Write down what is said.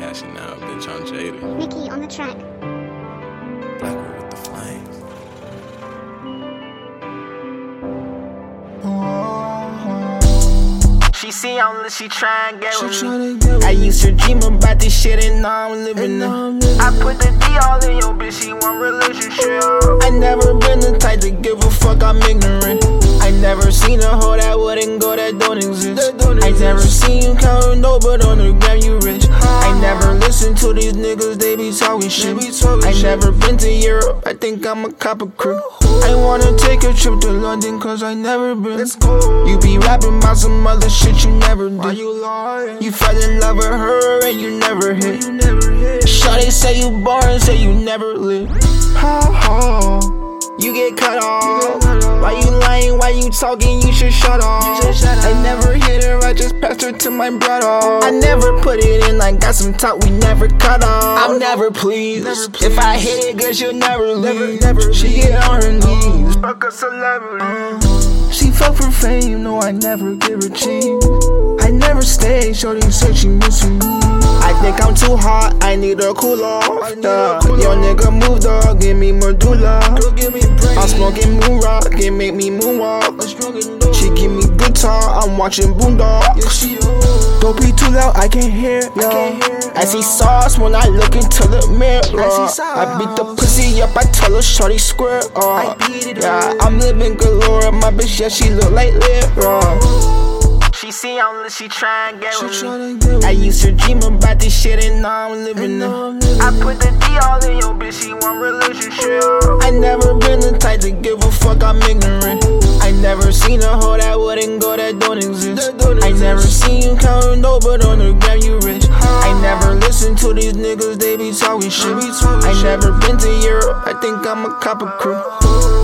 cashing out, bitch, on Jada. Nikki on the track. Blackwood with the flames. Uh-huh. She see I'm lit, she tryna get with me. get with I used to dream about this shit and now I'm living it. I'm living I put the D all in your bitch, she want relationship. I never been the type to give a fuck, I'm ignorant. I never seen a hoe that wouldn't go, that don't exist. I never seen you counting no, but on the gram you rich. I never talking shit. I never been to Europe, I think I'm a cop a crew. I wanna take a trip to London, cause I never been. Let's go. You be rapping about some other shit you never did. Why you lying? You fell in love with her and you never hit. You never hit. Shawty say you boring, say you never live. Ha ha. You get cut off. Why you lying? Why you talking? You should shut off. should shut I never hit her, I just passed her to my brother. I never put it in, I got some talk, we never cut off. I'm never pleased. Never If I hit it good, she'll never leave. never she get on her knees. Fuck a celebrity. She fuck for fame, no, I never give her cheese. Stay, shorty said she missing me. I think I'm too hot, I need a cool off. cool Your nigga moved up, give me medulla. Go give me brain. I'm smoking moon rock, it make me moonwalk. She give me good talk, I'm watching Boondocks. Don't be too loud, I can't hear ya. can't hear I see sauce when I look into the mirror. I see I beat the pussy up, I tell her shorty square up. I beat it Yeah. I'm living galore, my bitch, yeah, she look like Lyra. See lit, she tryna get with me. I used to dream about this shit and now I'm living it. I put the D all in your bitch, she want relationship. I never been the type to give a fuck, I'm ignorant. I never seen a hoe that wouldn't go, that don't exist. I never seen you counting no, but on the gram you rich. I never listen to these niggas, they be talking shit. I never been to Europe, I think I'm a cop a crew.